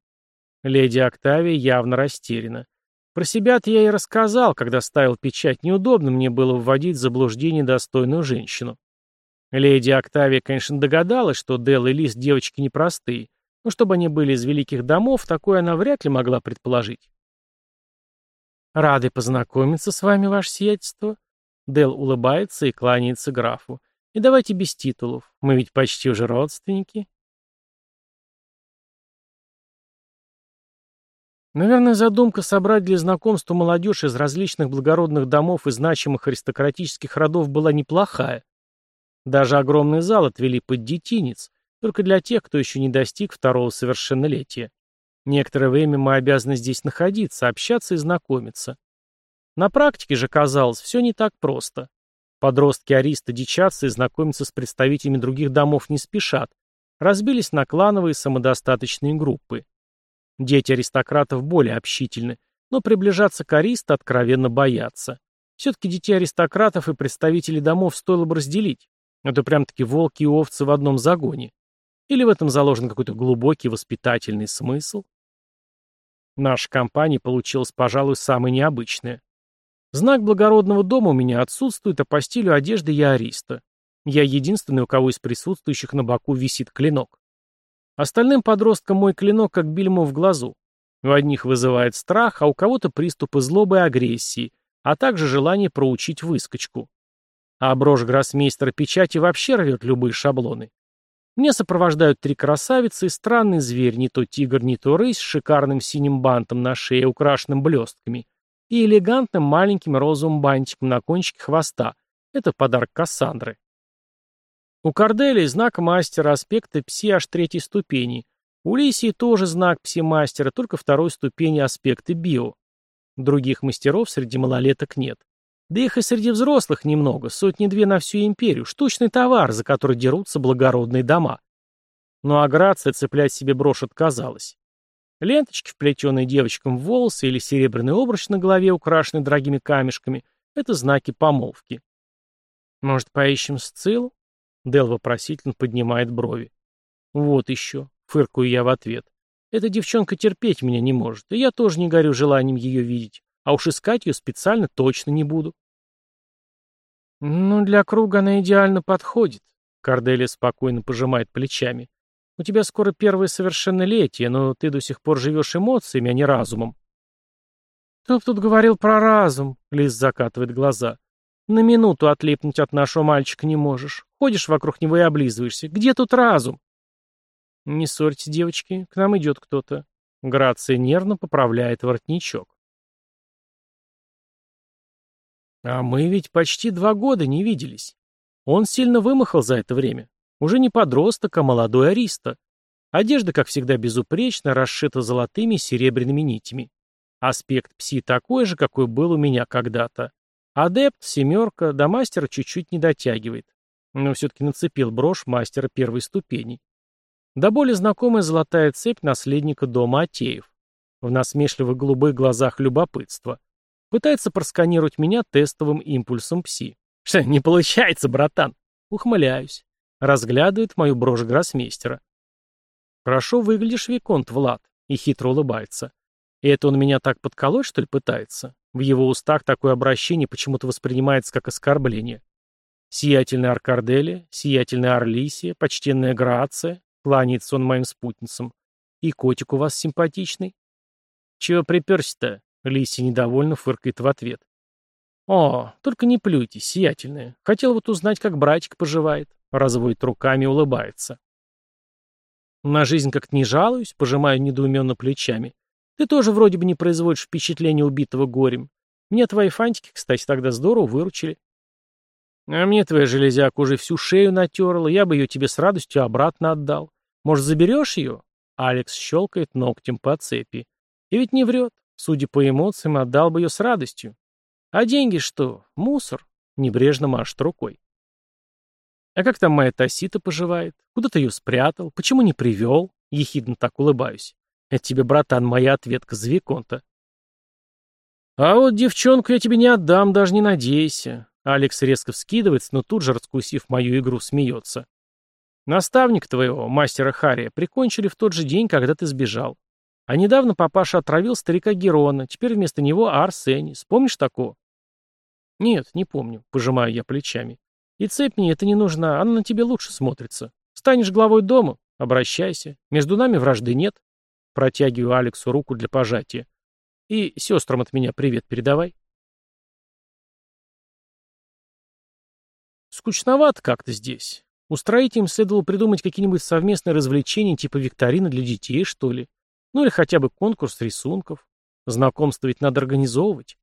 Леди Октавия явно растеряна. Про себя-то я и рассказал, когда ставил печать. Неудобно мне было вводить в заблуждение достойную женщину. Леди Октавия, конечно, догадалась, что Дел и Лис девочки непростые, но чтобы они были из великих домов, такое она вряд ли могла предположить. «Рады познакомиться с вами, ваше сиятельство». Дел улыбается и кланяется графу. «И давайте без титулов. Мы ведь почти уже родственники». Наверное, задумка собрать для знакомства молодежь из различных благородных домов и значимых аристократических родов была неплохая. Даже огромный зал отвели под детинец, только для тех, кто еще не достиг второго совершеннолетия. Некоторое время мы обязаны здесь находиться, общаться и знакомиться. На практике же, казалось, все не так просто. Подростки Ариста дичатся и знакомиться с представителями других домов не спешат. Разбились на клановые самодостаточные группы. Дети аристократов более общительны, но приближаться к Аристу откровенно боятся. Все-таки детей аристократов и представителей домов стоило бы разделить. Это прям-таки волки и овцы в одном загоне. Или в этом заложен какой-то глубокий воспитательный смысл? Наша компания получилась, пожалуй, самой необычная. Знак благородного дома у меня отсутствует, а по стилю одежды я ариста. Я единственный, у кого из присутствующих на боку висит клинок. Остальным подросткам мой клинок как бельмо в глазу. У одних вызывает страх, а у кого-то приступы злобы и агрессии, а также желание проучить выскочку. А брошь гроссмейстера печати вообще рвет любые шаблоны. Мне сопровождают три красавицы и странный зверь, не то тигр, не то рысь, с шикарным синим бантом на шее, украшенным блестками, и элегантным маленьким розовым бантиком на кончике хвоста. Это подарок Кассандры. У Корделии знак мастера аспекта пси аж третьей ступени. У Лисии тоже знак пси-мастера, только второй ступени аспекты био. Других мастеров среди малолеток нет. Да их и среди взрослых немного, сотни-две на всю империю, штучный товар, за который дерутся благородные дома. Ну а Грация цеплять себе брошь отказалась. Ленточки, вплетенные девочкам в волосы, или серебряный обруч на голове, украшенный дорогими камешками, это знаки помолвки. «Может, поищем Сцилу?» Дел вопросительно поднимает брови. «Вот еще», — фыркаю я в ответ. «Эта девчонка терпеть меня не может, и я тоже не горю желанием ее видеть. А уж искать ее специально точно не буду. «Ну, для круга она идеально подходит», — Корделия спокойно пожимает плечами. «У тебя скоро первое совершеннолетие, но ты до сих пор живешь эмоциями, а не разумом». «Кто тут говорил про разум?» — Лиз закатывает глаза. «На минуту отлипнуть от нашего мальчика не можешь. Ходишь вокруг него и облизываешься. Где тут разум?» «Не ссорьтесь, девочки, к нам идет кто-то». Грация нервно поправляет воротничок. А мы ведь почти два года не виделись. Он сильно вымахал за это время. Уже не подросток, а молодой ариста. Одежда, как всегда, безупречна, расшита золотыми и серебряными нитями. Аспект пси такой же, какой был у меня когда-то. Адепт, семерка, до мастера чуть-чуть не дотягивает. Но все-таки нацепил брошь мастера первой ступени. До более знакомая золотая цепь наследника дома Атеев. В насмешливых голубых глазах любопытство. Пытается просканировать меня тестовым импульсом пси. Что, не получается, братан? Ухмыляюсь. Разглядывает мою брошь гроссмейстера. Хорошо выглядишь, Виконт, Влад. И хитро улыбается. И это он меня так подколоть, что ли, пытается? В его устах такое обращение почему-то воспринимается как оскорбление. Сиятельная Аркарделия, сиятельная Орлисия, почтенная Грация, кланяется он моим спутницам. И котик у вас симпатичный. Чего приперся-то? Лиси недовольно фыркает в ответ. «О, только не плюйте, сиятельная. Хотел вот узнать, как братик поживает». Разводит руками и улыбается. На жизнь как-то не жалуюсь, пожимаю недоуменно плечами. Ты тоже вроде бы не производишь впечатление убитого горем. Мне твои фантики, кстати, тогда здорово выручили. А мне твоя железяка уже всю шею натерла, я бы ее тебе с радостью обратно отдал. Может, заберешь ее? Алекс щелкает ногтем по цепи. И ведь не врет. Судя по эмоциям, отдал бы ее с радостью. А деньги что? Мусор. Небрежно машет рукой. А как там моя Тосита поживает? Куда ты ее спрятал? Почему не привел? Ехидно так улыбаюсь. Это тебе, братан, моя ответка за Виконта. А вот девчонку я тебе не отдам, даже не надейся. Алекс резко вскидывается, но тут же, раскусив мою игру, смеется. Наставник твоего, мастера Хария, прикончили в тот же день, когда ты сбежал. А недавно папаша отравил старика Герона, теперь вместо него Арсений. Помнишь такого? Нет, не помню, пожимаю я плечами. И цепь мне это не нужна, она на тебе лучше смотрится. Станешь главой дома, обращайся. Между нами вражды нет. Протягиваю Алексу руку для пожатия. И сестрам от меня привет передавай. Скучновато как-то здесь. Устроить им следовало придумать какие-нибудь совместные развлечения типа викторины для детей, что ли. Ну или хотя бы конкурс рисунков. Знакомство ведь надо организовывать.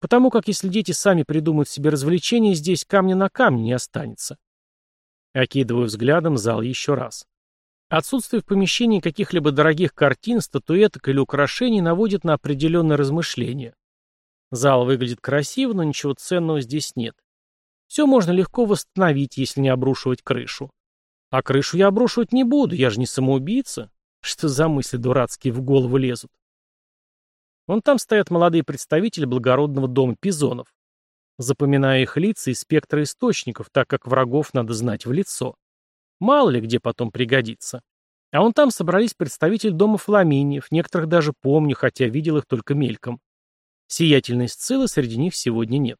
Потому как если дети сами придумают себе развлечения, здесь камня на камне не останется. Окидываю взглядом зал еще раз. Отсутствие в помещении каких-либо дорогих картин, статуэток или украшений наводит на определенное размышление. Зал выглядит красиво, но ничего ценного здесь нет. Все можно легко восстановить, если не обрушивать крышу. А крышу я обрушивать не буду, я же не самоубийца. Что за мысли дурацкие в голову лезут? Вон там стоят молодые представители благородного дома Пизонов. Запоминаю их лица и спектр источников, так как врагов надо знать в лицо. Мало ли где потом пригодится. А вон там собрались представители дома Фламиниев, некоторых даже помню, хотя видел их только мельком. Сиятельной сцилы среди них сегодня нет.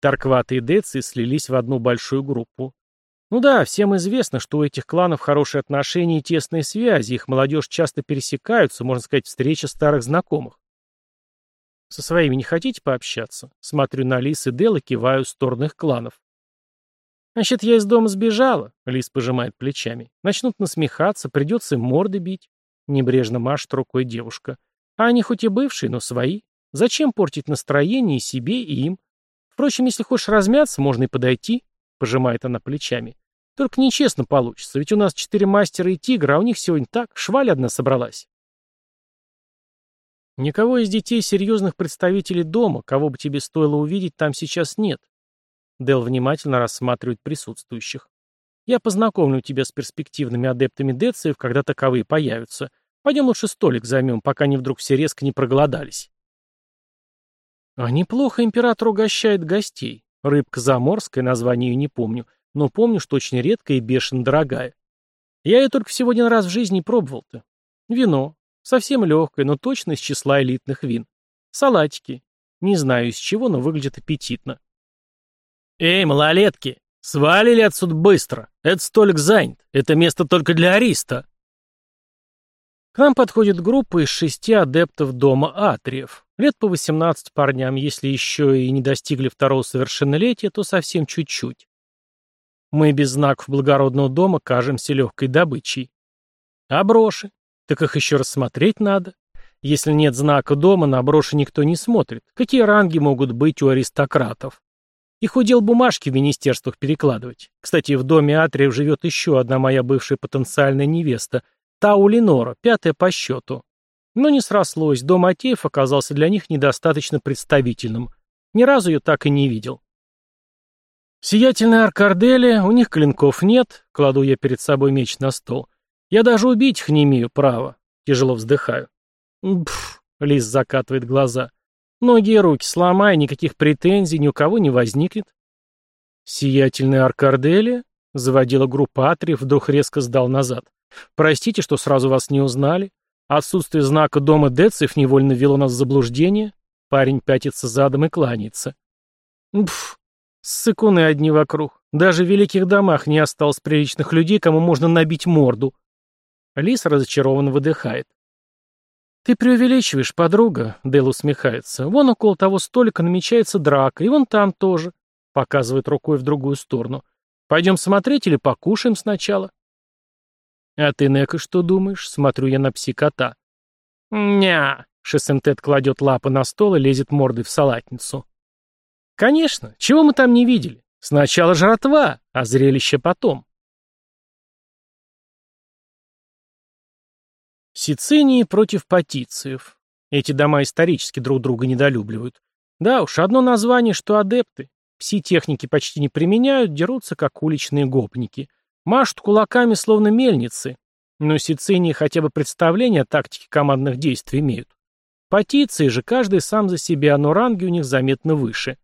Таркваты и Деци слились в одну большую группу. Ну да, всем известно, что у этих кланов хорошие отношения и тесные связи, их молодежь часто пересекаются, можно сказать, встреча старых знакомых. Со своими не хотите пообщаться? Смотрю на Лис и Дел и киваю в кланов. Значит, я из дома сбежала, Лис пожимает плечами. Начнут насмехаться, придется им морды бить. Небрежно машет рукой девушка. А они хоть и бывшие, но свои. Зачем портить настроение и себе, и им? Впрочем, если хочешь размяться, можно и подойти, пожимает она плечами. Только нечестно получится, ведь у нас четыре мастера и тигра, а у них сегодня так, шваль одна собралась. Никого из детей серьезных представителей дома, кого бы тебе стоило увидеть, там сейчас нет. Дел внимательно рассматривает присутствующих. Я познакомлю тебя с перспективными адептами Дециев, когда таковые появятся. Пойдем лучше столик займем, пока они вдруг все резко не проголодались. А неплохо император угощает гостей. Рыбка заморская, название ее не помню, но помню, что очень редкая и бешено дорогая. Я ее только всего один раз в жизни пробовал-то. Вино, Совсем легкое, но точно из числа элитных вин. Салатики. Не знаю из чего, но выглядит аппетитно. «Эй, малолетки! Свалили отсюда быстро! Этот столик занят! Это место только для ариста!» К нам подходит группа из шести адептов дома Атриев. Лет по 18 парням, если еще и не достигли второго совершеннолетия, то совсем чуть-чуть. Мы без знаков благородного дома кажемся легкой добычей. А броши? Так их еще рассмотреть надо. Если нет знака дома, на броши никто не смотрит. Какие ранги могут быть у аристократов? Их удел бумажки в министерствах перекладывать. Кстати, в доме Атриев живет еще одна моя бывшая потенциальная невеста, Тау Ленора, пятая по счету. Но не срослось, дом Атеев оказался для них недостаточно представительным. Ни разу ее так и не видел. Сиятельная Аркарделия, у них клинков нет, кладу я перед собой меч на стол. Я даже убить их не имею права. Тяжело вздыхаю. Пф, Лис закатывает глаза. Ноги и руки сломай, никаких претензий ни у кого не возникнет. Сиятельная Аркарделия? Заводила группа Атриев, вдруг резко сдал назад. Простите, что сразу вас не узнали. Отсутствие знака дома Децев невольно ввело нас в заблуждение. Парень пятится задом и кланяется. Пф, ссыкуны одни вокруг. Даже в великих домах не осталось приличных людей, кому можно набить морду. Лис разочарованно выдыхает. «Ты преувеличиваешь, подруга», — Дэл усмехается. «Вон около того столика намечается драка, и вон там тоже», — показывает рукой в другую сторону. «Пойдем смотреть или покушаем сначала?» «А ты, Нека, что думаешь?» — смотрю я на пси-кота. «Ня!» — Шесентет кладет лапы на стол и лезет мордой в салатницу. «Конечно! Чего мы там не видели? Сначала жратва, а зрелище потом». Сицинии против патициев. Эти дома исторически друг друга недолюбливают. Да уж, одно название, что адепты. Пси-техники почти не применяют, дерутся как уличные гопники. Машут кулаками, словно мельницы. Но Сицинии хотя бы представление о тактике командных действий имеют. Патиции же каждый сам за себя, но ранги у них заметно выше.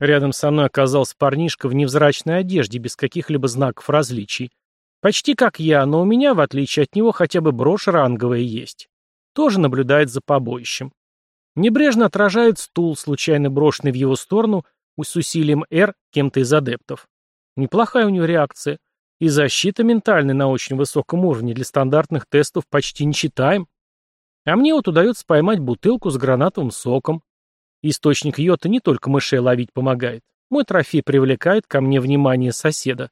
Рядом со мной оказался парнишка в невзрачной одежде, без каких-либо знаков различий. Почти как я, но у меня, в отличие от него, хотя бы брошь ранговая есть. Тоже наблюдает за побоищем. Небрежно отражает стул, случайно брошенный в его сторону, с усилием «Р» кем-то из адептов. Неплохая у него реакция. И защита ментальная на очень высоком уровне для стандартных тестов почти не читаем. А мне вот удается поймать бутылку с гранатовым соком. Источник йота не только мышей ловить помогает. Мой трофей привлекает ко мне внимание соседа.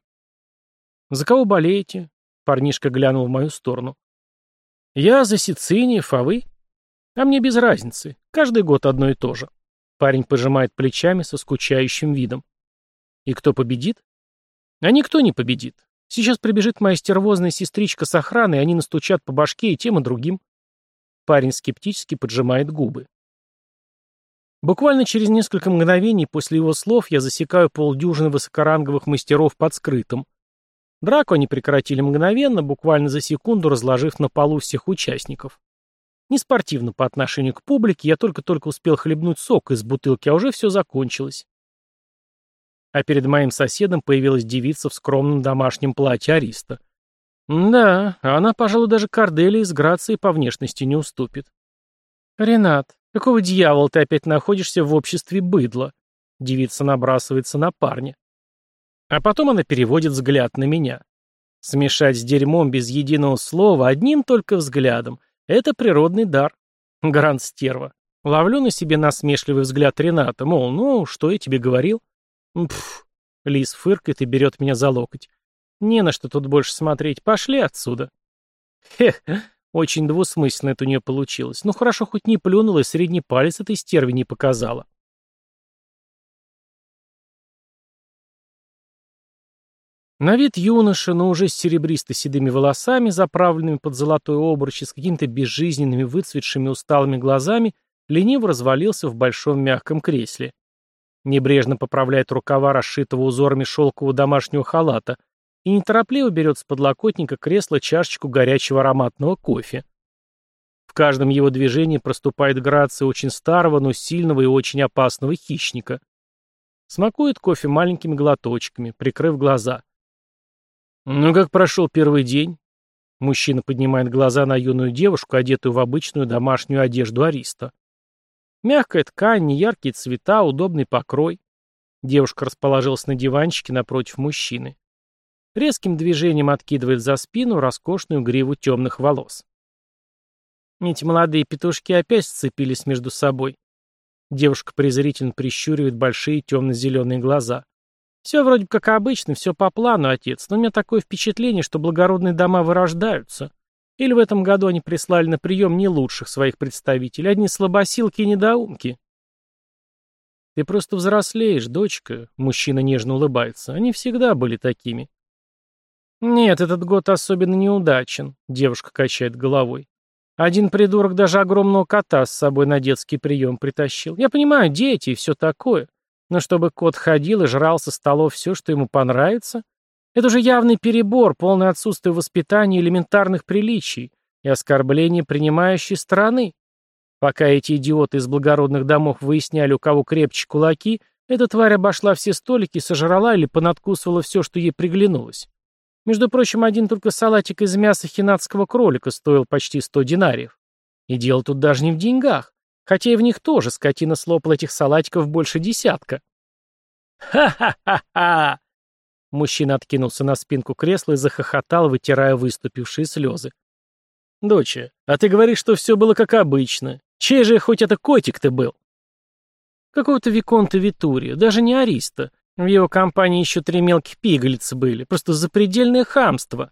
«За кого болеете?» Парнишка глянул в мою сторону. «Я за Сициниев, а вы?» «А мне без разницы. Каждый год одно и то же». Парень пожимает плечами со скучающим видом. «И кто победит?» «А никто не победит. Сейчас прибежит моя стервозная сестричка с охраной, они настучат по башке и тем, и другим». Парень скептически поджимает губы. Буквально через несколько мгновений после его слов я засекаю полдюжины высокоранговых мастеров под скрытым. Драку они прекратили мгновенно, буквально за секунду разложив на полу всех участников. Неспортивно по отношению к публике, я только-только успел хлебнуть сок из бутылки, а уже все закончилось. А перед моим соседом появилась девица в скромном домашнем платье Ариста. Да, она, пожалуй, даже Корделии с Грацией по внешности не уступит. «Ренат, какого дьявола ты опять находишься в обществе быдла?» Девица набрасывается на парня. А потом она переводит взгляд на меня. Смешать с дерьмом без единого слова, одним только взглядом — это природный дар. Грант стерва. Ловлю на себе насмешливый взгляд Рената, мол, ну, что я тебе говорил? Пф, Лис фыркает и берет меня за локоть. Не на что тут больше смотреть, пошли отсюда. Хех, очень двусмысленно это у нее получилось. Ну хорошо, хоть не плюнула и средний палец этой стерви не показала. На вид юноша, но уже с серебристо-седыми волосами, заправленными под золотой обруч и с какими-то безжизненными, выцветшими усталыми глазами, лениво развалился в большом мягком кресле. Небрежно поправляет рукава расшитого узорами шелкового домашнего халата и неторопливо берет с подлокотника кресла чашечку горячего ароматного кофе. В каждом его движении проступает грация очень старого, но сильного и очень опасного хищника. Смакует кофе маленькими глоточками, прикрыв глаза. «Ну как прошел первый день?» Мужчина поднимает глаза на юную девушку, одетую в обычную домашнюю одежду ариста. Мягкая ткань, неяркие цвета, удобный покрой. Девушка расположилась на диванчике напротив мужчины. Резким движением откидывает за спину роскошную гриву темных волос. Эти молодые петушки опять сцепились между собой. Девушка презрительно прищуривает большие темно-зеленые глаза. Все вроде как обычно, все по плану, отец, но у меня такое впечатление, что благородные дома вырождаются. Или в этом году они прислали на прием не лучших своих представителей, одни слабосилки и недоумки. Ты просто взрослеешь, дочка, мужчина нежно улыбается. Они всегда были такими. Нет, этот год особенно неудачен, девушка качает головой. Один придурок даже огромного кота с собой на детский прием притащил. Я понимаю, дети и все такое. Но чтобы кот ходил и жрал со столов все, что ему понравится, это уже явный перебор, полное отсутствие воспитания элементарных приличий и оскорбление принимающей стороны. Пока эти идиоты из благородных домов выясняли, у кого крепче кулаки, эта тварь обошла все столики, сожрала или понадкусывала все, что ей приглянулось. Между прочим, один только салатик из мяса хинатского кролика стоил почти сто динариев. И дело тут даже не в деньгах. Хотя и в них тоже скотина слопала этих салатиков больше десятка. «Ха-ха-ха-ха!» Мужчина откинулся на спинку кресла и захохотал, вытирая выступившие слезы. «Доча, а ты говоришь, что все было как обычно. Чей же хоть это котик ты был?» «Какого-то Виконта Витурия, даже не Ариста. В его компании еще три мелких пигалицы были. Просто запредельное хамство».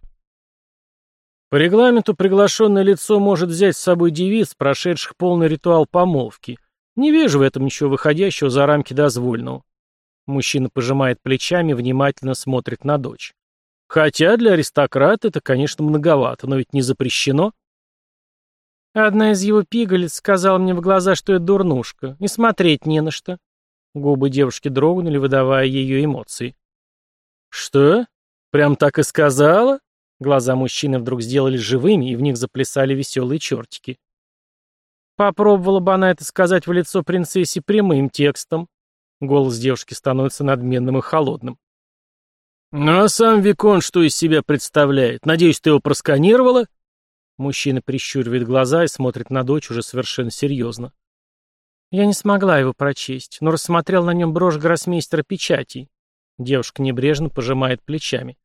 По регламенту приглашенное лицо может взять с собой девиц, прошедших полный ритуал помолвки. Не вижу в этом ничего выходящего за рамки дозвольного. Мужчина пожимает плечами, внимательно смотрит на дочь. Хотя для аристократа это, конечно, многовато, но ведь не запрещено. Одна из его пигалиц сказала мне в глаза, что это дурнушка, и смотреть не на что. Губы девушки дрогнули, выдавая ее эмоции. «Что? Прям так и сказала?» Глаза мужчины вдруг сделали живыми, и в них заплясали веселые чертики. Попробовала бы она это сказать в лицо принцессе прямым текстом. Голос девушки становится надменным и холодным. «Ну а сам Викон что из себя представляет? Надеюсь, ты его просканировала?» Мужчина прищуривает глаза и смотрит на дочь уже совершенно серьезно. Я не смогла его прочесть, но рассмотрел на нем брошь гроссмейстера печатей. Девушка небрежно пожимает плечами.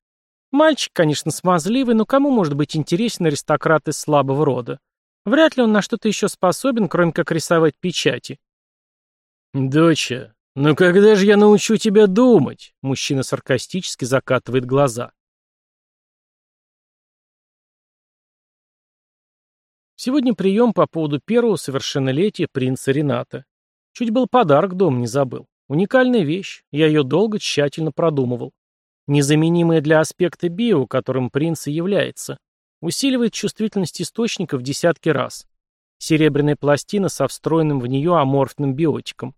Мальчик, конечно, смазливый, но кому может быть интересен аристократ из слабого рода? Вряд ли он на что-то еще способен, кроме как рисовать печати. «Доча, ну когда же я научу тебя думать?» Мужчина саркастически закатывает глаза. Сегодня прием по поводу первого совершеннолетия принца Рената. Чуть был подарок дом не забыл. Уникальная вещь, я ее долго тщательно продумывал. Незаменимое для аспекта био, которым принц и является. Усиливает чувствительность источника в десятки раз. Серебряная пластина со встроенным в нее аморфным биотиком.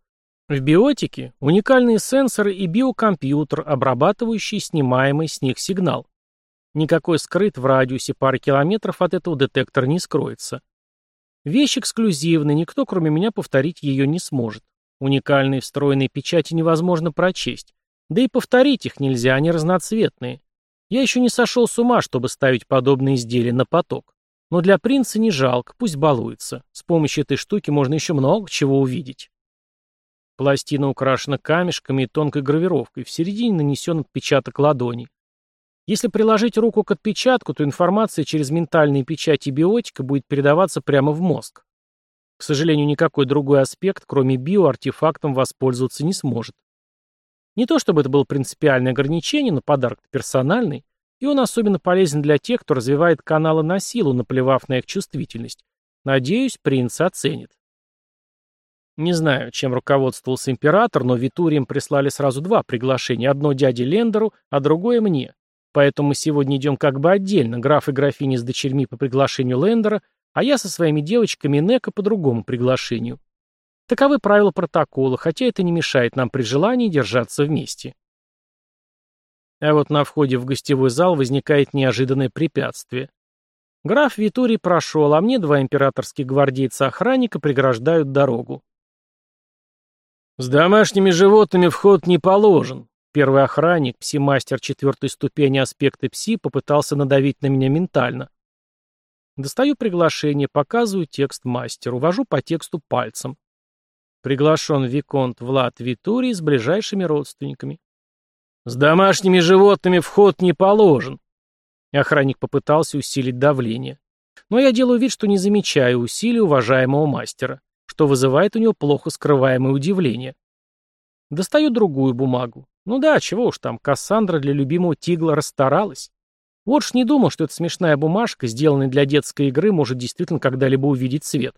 В биотике уникальные сенсоры и биокомпьютер, обрабатывающий снимаемый с них сигнал. Никакой скрыт в радиусе пары километров от этого детектор не скроется. Вещь эксклюзивная, никто кроме меня повторить ее не сможет. Уникальные встроенные печати невозможно прочесть. Да и повторить их нельзя, они разноцветные. Я еще не сошел с ума, чтобы ставить подобные изделия на поток. Но для принца не жалко, пусть балуется. С помощью этой штуки можно еще много чего увидеть. Пластина украшена камешками и тонкой гравировкой, в середине нанесен отпечаток ладони. Если приложить руку к отпечатку, то информация через ментальные печати биотика будет передаваться прямо в мозг. К сожалению, никакой другой аспект, кроме биоартефактом, воспользоваться не сможет. Не то чтобы это было принципиальное ограничение, но подарок персональный, и он особенно полезен для тех, кто развивает каналы на силу, наплевав на их чувствительность. Надеюсь, принц оценит. Не знаю, чем руководствовался император, но Витурием прислали сразу два приглашения, одно дяде Лендеру, а другое мне. Поэтому мы сегодня идем как бы отдельно, граф и графиня с дочерьми по приглашению Лендера, а я со своими девочками Нека по другому приглашению. Таковы правила протокола, хотя это не мешает нам при желании держаться вместе. А вот на входе в гостевой зал возникает неожиданное препятствие. Граф Витурий прошел, а мне два императорских гвардейца-охранника преграждают дорогу. «С домашними животными вход не положен». Первый охранник, пси-мастер четвертой ступени аспекта пси, попытался надавить на меня ментально. Достаю приглашение, показываю текст мастеру, вожу по тексту пальцем. Приглашен Виконт Влад Витурий с ближайшими родственниками. «С домашними животными вход не положен». Охранник попытался усилить давление. Но я делаю вид, что не замечаю усилий уважаемого мастера что вызывает у него плохо скрываемое удивление. Достаю другую бумагу. Ну да, чего уж там, Кассандра для любимого тигла расстаралась. Вот ж не думал, что эта смешная бумажка, сделанная для детской игры, может действительно когда-либо увидеть свет.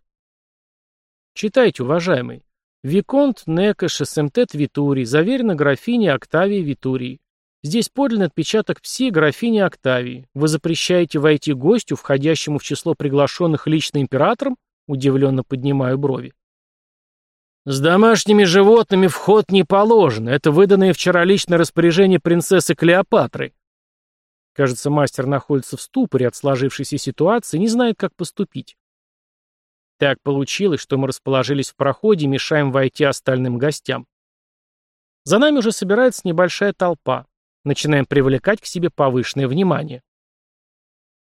Читайте, уважаемый. Виконт Некаш СМТ Витурий, заверено графине Октавии Витурии. Здесь подлинный отпечаток пси графини Октавии. Вы запрещаете войти гостю, входящему в число приглашенных лично императором? Удивленно поднимаю брови. С домашними животными вход не положен. Это выданное вчера личное распоряжение принцессы Клеопатры. Кажется, мастер находится в ступоре от сложившейся ситуации не знает, как поступить. Так получилось, что мы расположились в проходе мешаем войти остальным гостям. За нами уже собирается небольшая толпа. Начинаем привлекать к себе повышенное внимание.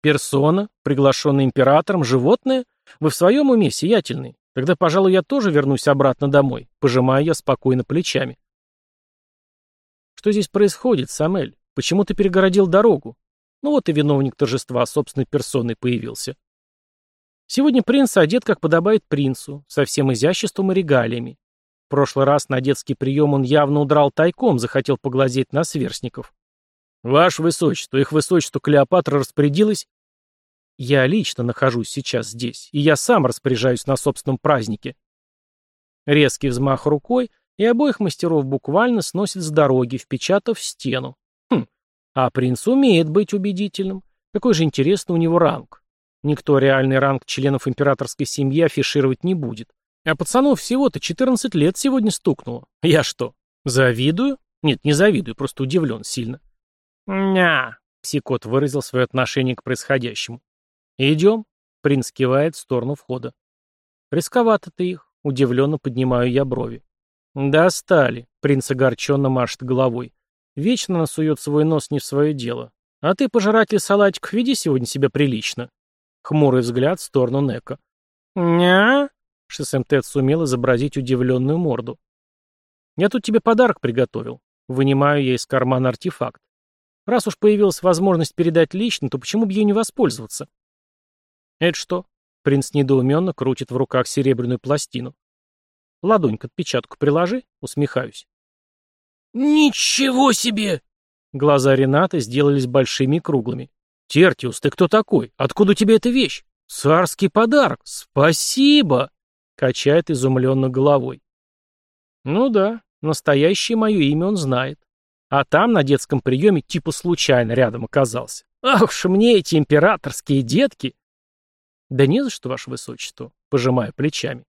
Персона, приглашенная императором, животное? Вы в своем уме, сиятельный? Тогда, пожалуй, я тоже вернусь обратно домой, пожимаю я спокойно плечами. Что здесь происходит, Самель? Почему ты перегородил дорогу? Ну вот и виновник торжества собственной персоной появился. Сегодня принц одет, как подобает принцу, со всем изяществом и регалиями. В прошлый раз на детский прием он явно удрал тайком, захотел поглазеть на сверстников. «Ваше высочество, их высочество Клеопатра распорядилась...» Я лично нахожусь сейчас здесь, и я сам распоряжаюсь на собственном празднике. Резкий взмах рукой, и обоих мастеров буквально сносит с дороги, впечатав стену. Хм, а принц умеет быть убедительным. Какой же интересный у него ранг. Никто реальный ранг членов императорской семьи афишировать не будет. А пацану всего-то 14 лет сегодня стукнуло. Я что, завидую? Нет, не завидую, просто удивлен сильно. «Ня», — псикот выразил свое отношение к происходящему. «Идем», — принц кивает в сторону входа. «Рисковато ты их», — удивленно поднимаю я брови. «Достали», — принц огорченно машет головой. «Вечно насует свой нос не в свое дело. А ты, пожиратель салатиков, веди сегодня себя прилично». Хмурый взгляд в сторону Нека. «Ня?» — Шесемтет сумел изобразить удивленную морду. «Я тут тебе подарок приготовил». Вынимаю я из кармана артефакт. Раз уж появилась возможность передать лично, то почему бы ей не воспользоваться? «Это что?» Принц недоуменно крутит в руках серебряную пластину. «Ладонь к отпечатку приложи», усмехаюсь. «Ничего себе!» Глаза Рената сделались большими и круглыми. «Тертиус, ты кто такой? Откуда у тебя эта вещь? Царский подарок! Спасибо!» Качает изумленно головой. «Ну да, настоящее мое имя он знает. А там, на детском приеме, типа случайно рядом оказался. Ах уж мне эти императорские детки!» «Да не за что, ваше высочество», — пожимаю плечами.